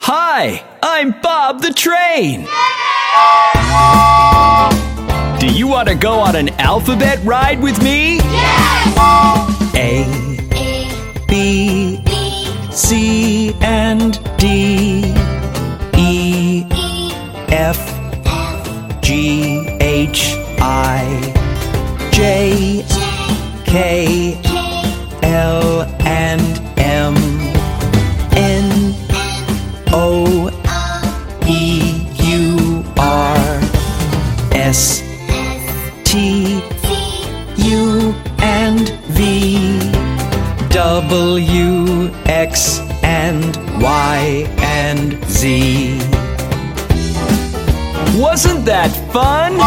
Hi, I'm Bob the Train. Do you want to go on an alphabet ride with me? Yes! A, B, C, and D, E, F, G, H, I, J, K, L, and M, N, O, E, U, R, S, T, U, and V, W, X, and Y, and Z. Wasn't that fun?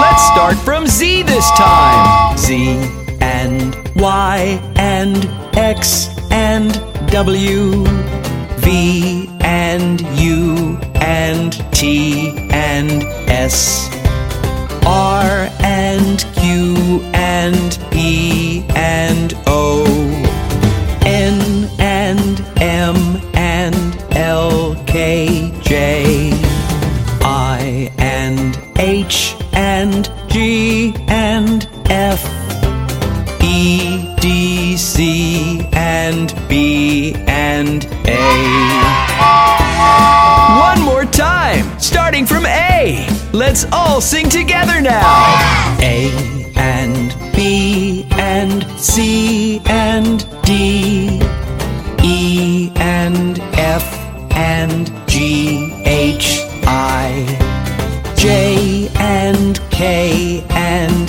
Let's start from Z this time. Z and Y and X and W. V and U and T and S. R and Q and E and O. N and M and L, K, and B, and A. One more time, starting from A. Let's all sing together now. A and B and C and D. E and F and G, H, I. J and K and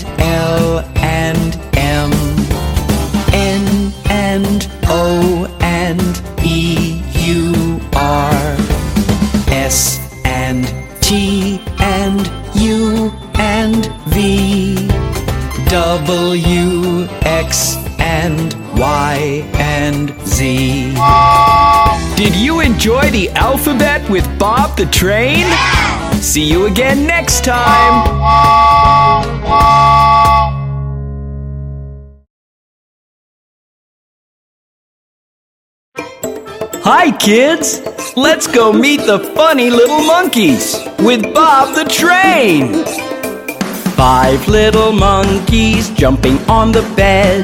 O and E U R S and T and U and V W X and Y and Z. Did you enjoy the alphabet with Bob the Train? See you again next time. Hi, kids! Let's go meet the funny little monkeys with Bob the Train. Five little monkeys jumping on the bed.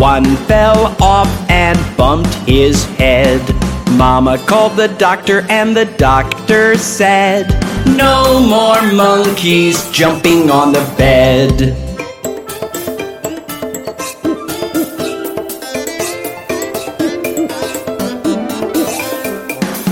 One fell off and bumped his head. Mama called the doctor, and the doctor said, No more monkeys jumping on the bed.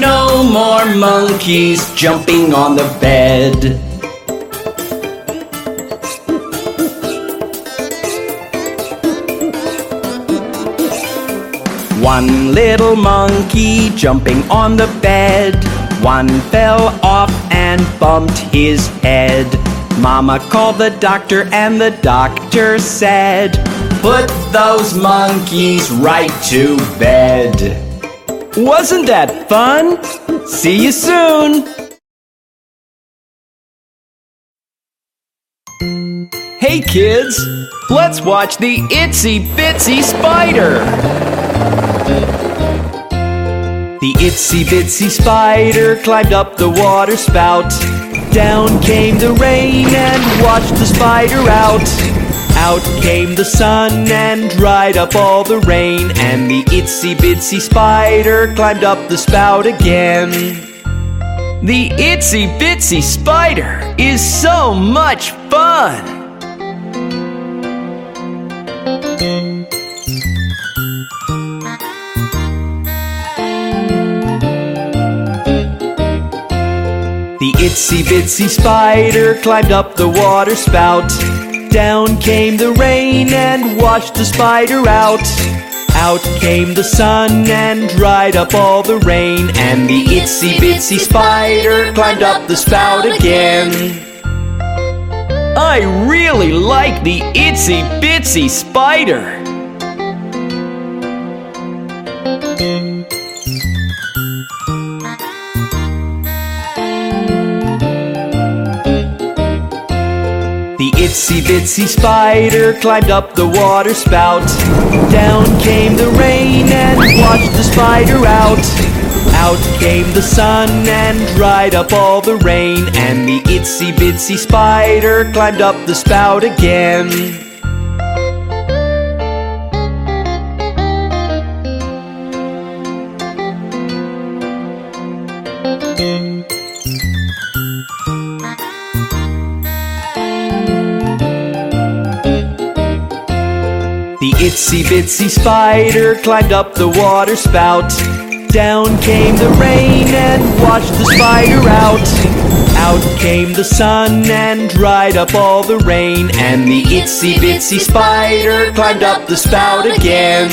No more monkeys jumping on the bed. One little monkey jumping on the bed. One fell off and bumped his head. Mama called the doctor, and the doctor said, Put those monkeys right to bed. Wasn't that fun? See you soon! Hey kids, let's watch the Itsy Bitsy Spider! The itsy bitsy spider climbed up the water spout. Down came the rain and washed the spider out. Out came the sun and dried up all the rain, and the itsy bitsy spider climbed up the spout again. The itsy bitsy spider is so much fun! The itsy bitsy spider climbed up the water spout. Down came the rain and washed the spider out. Out came the sun and dried up all the rain, and the itsy bitsy spider climbed up the spout again. I really like the itsy bitsy spider. Itsy bitsy spider climbed up the water spout. Down came the rain and washed the spider out. Out came the sun and dried up all the rain, and the itsy bitsy spider climbed up the spout again. Itsy bitsy spider climbed up the water spout. Down came the rain and washed the spider out. Out came the sun and dried up all the rain, and the itsy bitsy spider climbed up the spout again.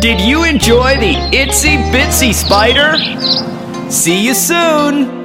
Did you enjoy the itsy bitsy spider? See you soon!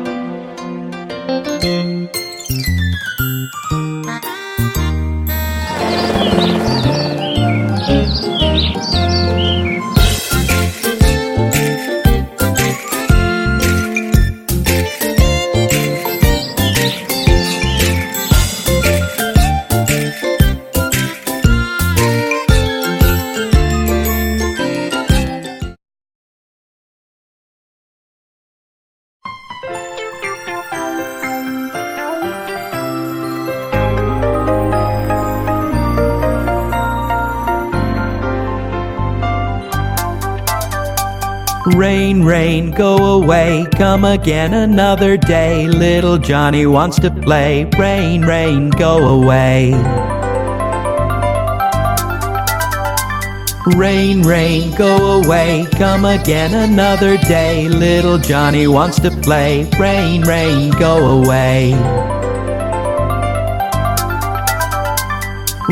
Rain, rain, go away, come again another day. Little Johnny wants to play. Rain, rain, go away. Rain, rain, go away, come again another day. Little Johnny wants to play. Rain, rain, go away.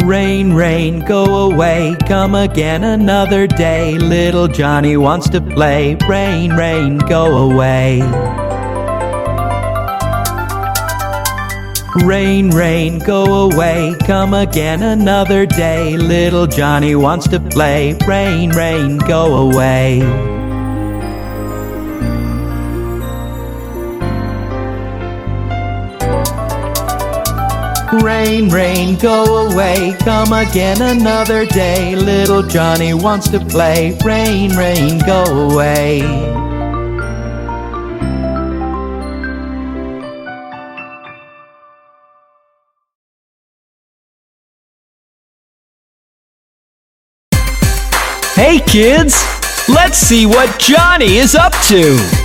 Rain, rain, go away, come again another day. Little Johnny wants to play. Rain, rain, go away. Rain, rain, go away, come again another day. Little Johnny wants to play. Rain, rain, go away. Rain, rain, go away, come again another day. Little Johnny wants to play. Rain, rain, go away. Hey kids, let's see what Johnny is up to.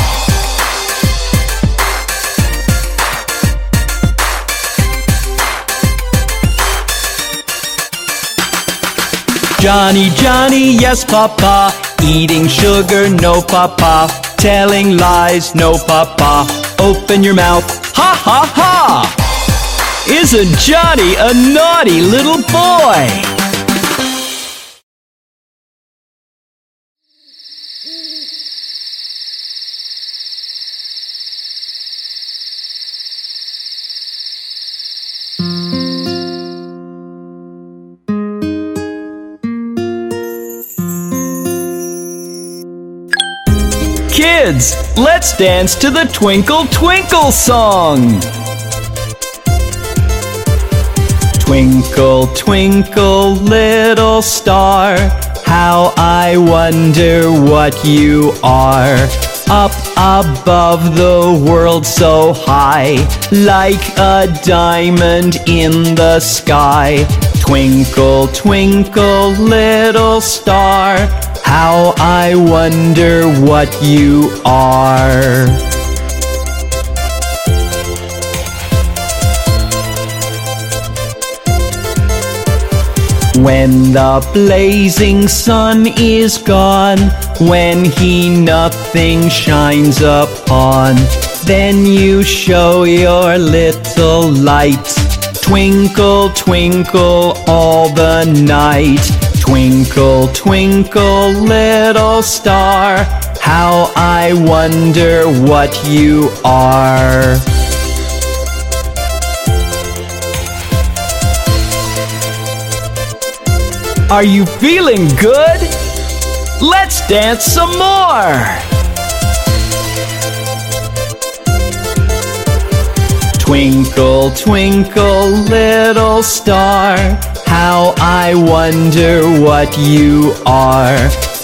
Johnny, Johnny, yes, Papa. Eating sugar, no, Papa. Telling lies, no, Papa. Open your mouth, ha ha ha! Isn't Johnny a naughty little boy? Kids, let's dance to the Twinkle Twinkle song. Twinkle, twinkle, little star, how I wonder what you are. Up above the world so high, like a diamond in the sky. Twinkle, twinkle, little star, how I wonder what you are. When the blazing sun is gone, when he nothing shines upon, then you show your little light. Twinkle, twinkle all the night. Twinkle, twinkle, little star, how I wonder what you are. Are you feeling good? Let's dance some more! Twinkle, twinkle, little star, how I wonder what you are.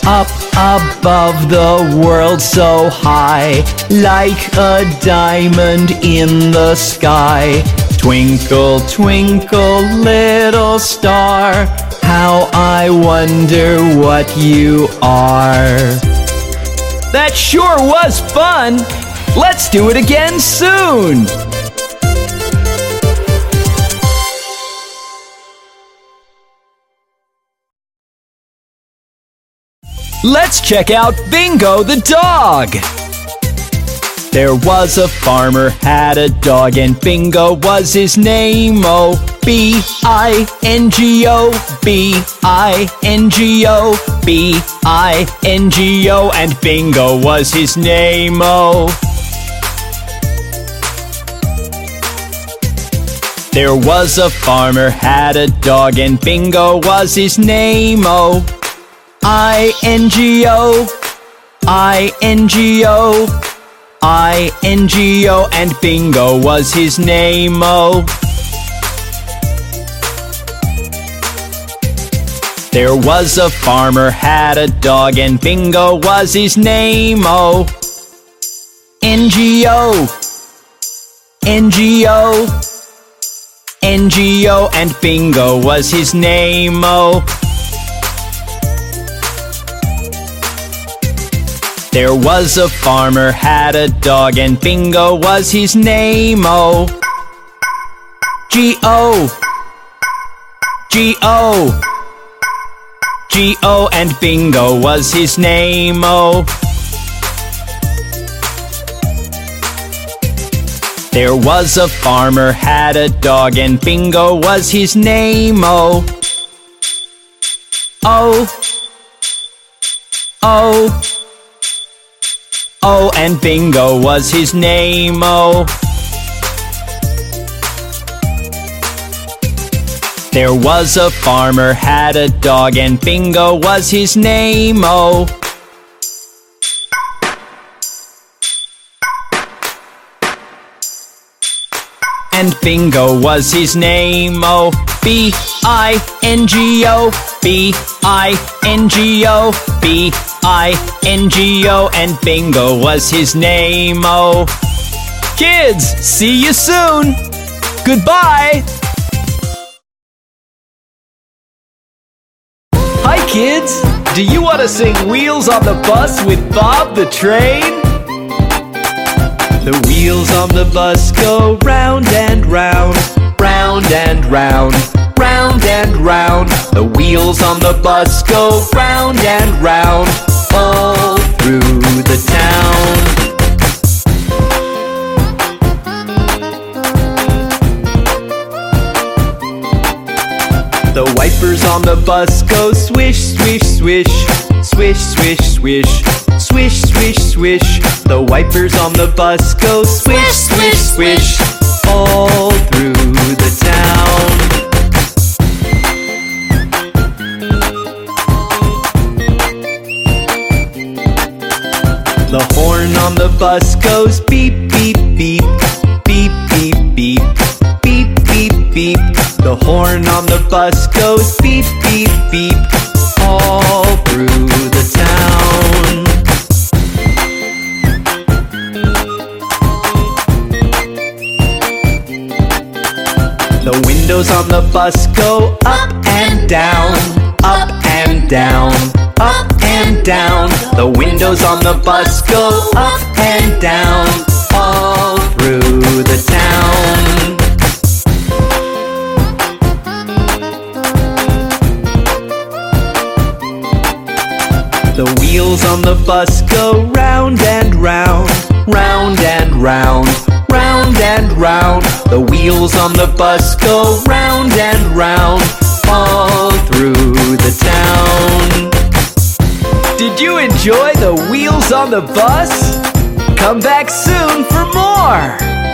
Up above the world so high, like a diamond in the sky. Twinkle, twinkle, little star, how I wonder what you are. That sure was fun! Let's do it again soon! Let's check out Bingo the dog! There was a farmer had a dog and Bingo was his name. Oh, B I N G O, B I N G O, B I N G O, and Bingo was his name. Oh. There was a farmer had a dog and Bingo was his name. Oh. I N G O, I N G O. I N G O and Bingo was his name. Oh, there was a farmer had a dog and Bingo was his name. Oh, N G O, N G O, N G O and Bingo was his name. Oh. There was a farmer had a dog and Bingo was his name. Oh, G O, G O, G O and Bingo was his name. Oh. There was a farmer had a dog and Bingo was his name-o. Oh. Oh. Oh. And Bingo was his name, oh. There was a farmer had a dog and Bingo was his name, oh. And Bingo was his name, oh. B I N G O, B I N G O, B I N G O, and Bingo was his name. Oh, kids, see you soon. Goodbye. Hi, kids. Do you want to sing Wheels on the Bus with Bob the Train? The wheels on the bus go round and round, round and round, round and round. The wheels on the bus go round and round, all through the town. The wipers on the bus go swish, swish, swish, swish, swish, swish, Swish, swish, swish. The wipers on the bus go swish, swish, swish. All through the town. The horn on the bus goes beep, beep, beep. Beep, beep, beep. Beep, beep, beep. The horn on the bus goes beep, beep, beep. All through the town. The windows on the bus go up and down, up and down, up and down. The windows on the bus go up and down, all through the town. The wheels on the bus go round and round, round and round, round and round. The wheels on the bus go round and round, all through the town. Did you enjoy the wheels on the bus? Come back soon for more!